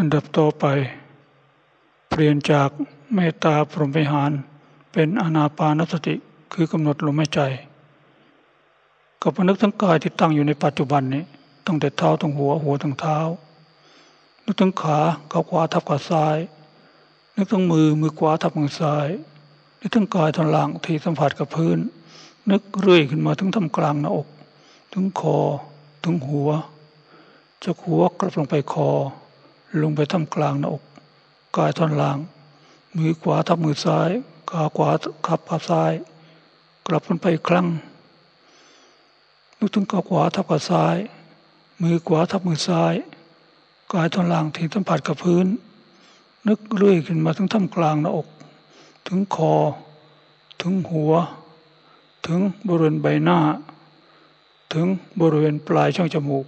อันดับต่อไป เปลี่ยนจากเมตตาพรหมวิหาร เป็นอนาปานสติคือกำหนดลมหายใจกับนึกทั้งกายที่ตั้งอยู่ในปัจจุบันนี้ตั้งแต่เท้าถึงหัวหัวถึงเท้า นึกถึงขาขาขวาทับขาซ้าย นึกถึงมือมือขวาทับมือซ้าย นึกถึงกายท่อนล่างที่สัมผัสกับพื้น นึกเรื่อยขึ้นมาถึงทำกลางหน้าอก ถึงคอ ถึงหัวจากหัวกลับลงไปคอ ลงไปทำกลางหน้าอก กายท่อนล่าง มือขวาทับมือซ้ายขาขวาขับขาซ้าย กลับลงไปครั้งนึกถึงขาขวาทับขาซ้าย มือขวาทับมือซ้าย กายท่อนล่างที่สัมผัสกับพื้น นึกเรื่อยขึ้นมาถึงท่ามกลางหน้าอก ถึงคอ ถึงหัว ถึงบริเวณใบหน้า ถึงบริเวณปลายช่องจมูก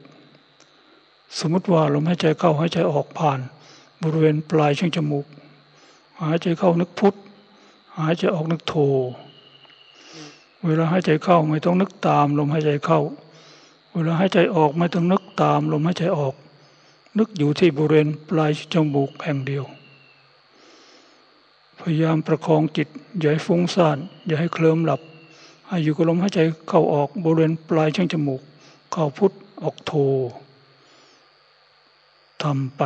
สมมติว่าลมหายใจเข้าหายใจออกผ่าน บริเวณปลายช่องจมูก หายใจเข้านึกพุทธหายใจออกนึกโท เวลาหายใจเข้าไม่ต้องนึกตามลมหายใจเข้า เวลาหายใจออกไม่ต้องนึกตามลมหายใจออก นึกอยู่ที่บริเวณปลายจมูกแห่งเดียว พยายามประคองจิตอย่าให้ฟุ้งซ่านอย่าให้เคลิ้มหลับให้อยู่กับลมหายใจเข้าออกบริเวณปลายช่องจมูก เข้าพุทออกโท ทำไป